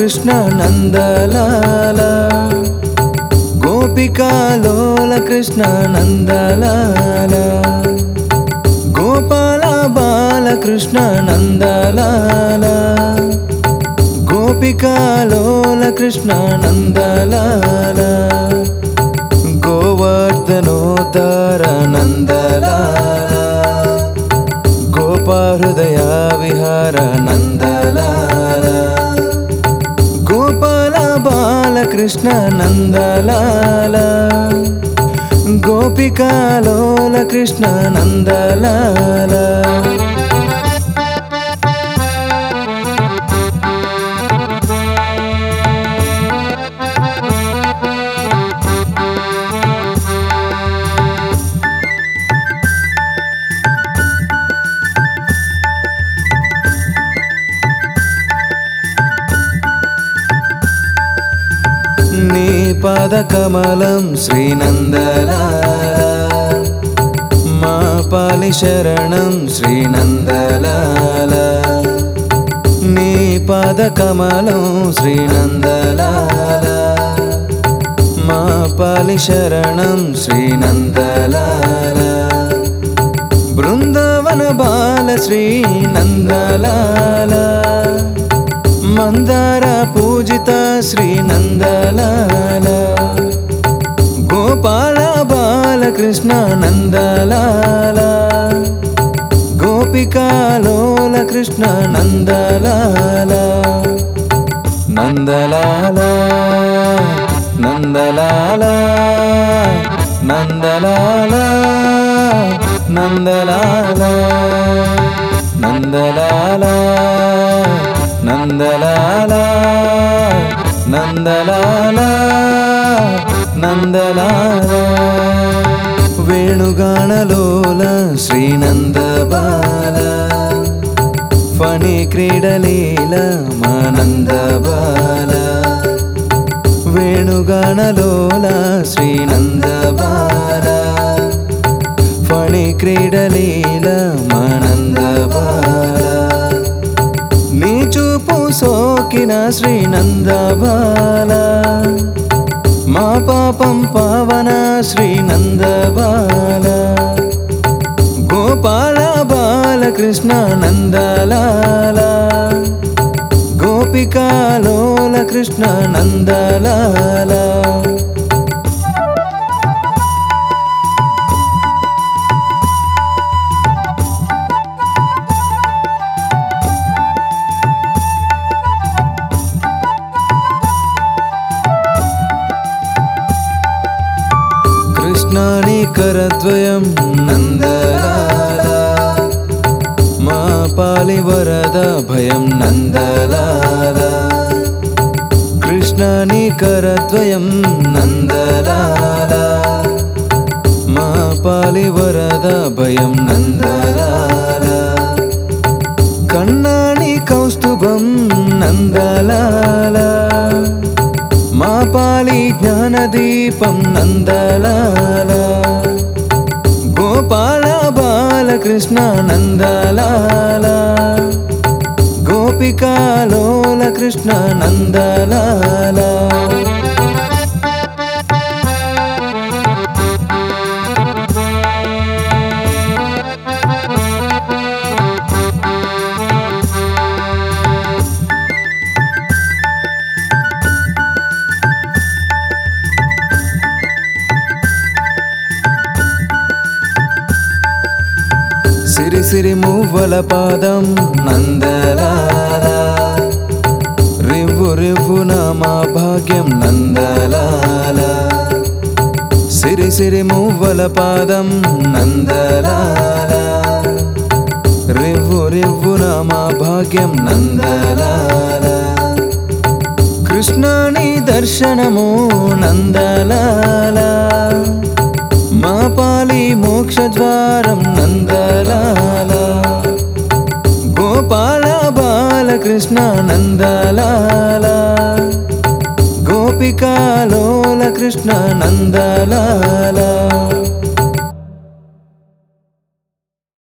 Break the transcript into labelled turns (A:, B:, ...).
A: कृष्णानन्दला गोपिका लोलकृष्णानन्दला गोपाला बालकृष्णानन्दला गोपिका लोलकृष्णानन्दला गोवार्धनोत्तरानन्दला गोपाहृदया विहारन्द बालकृष्ण नन्दल गोपिका लोलकृष्णनन्दल పాదకమలం శ్రీనందన. మా పాలిశరణం శ్రీనందలాల నీ పాదకమలం శ్రీనందలాల మా పాలిశరణం శ్రీనందలాల బృందావన బాల శ్రీనందలాలా ಮಂದಾರ ಪೂಜಿತ ಶ್ರೀ ನಂದಲಾಲ ಗೋಪಾಲ ಬಾಲಕೃಷ್ಣ ನಂದಲಾಲ ಗೋಪಿಕಾಲೋಲ ಕೃಷ್ಣ ನಂದಲಾಲ ನಂದಲಾಲ ನಂದಲಾಲ ನಂದಲಾಲ ನಂದಲಾಲ ನಂದಲಾಲ నందలాల నందలాల నందలాల. వేణుగాణలోల శ్రీనందబాల ఫణి క్రీడలీల మానందబాల. వేణుగాణలోల శ్రీనందబాల ఫణి క్రీడలీల మానందబాల. నీ చూపు సోకిన శ్రీనందబాల. మా పాపం పావన శ్రీనందబాల. గోపాల బాలకృష్ణ నందలాల. గోపికాలోల కృష్ణ నందలాలా. करद्वयं नन्दला मालि वरद भयं नन्दला कृष्णानि करद्वयं नन्दला मापालि वरद भयं नन्दला कन्नानि कौस्तुभं नन्दला मापाली ज्ञानदीपं नन्दला कृष्ण नन्दलाल गोपिकालोल कृष्ण लोलकृष्णानन्दला సిరి సిరి మువ్వల పాదం నందలారా రివ్వు రివ్వున మా భాగ్యం నందలాలా. సిరి సిరి మువ్వల పాదం నందలారా రివ్వు రివ్వున మా భాగ్యం నందలాల. కృష్ణాని దర్శనము నందలాలా. कृष्णानन्दला गोपिकालोल लोलकृष्णानन्दला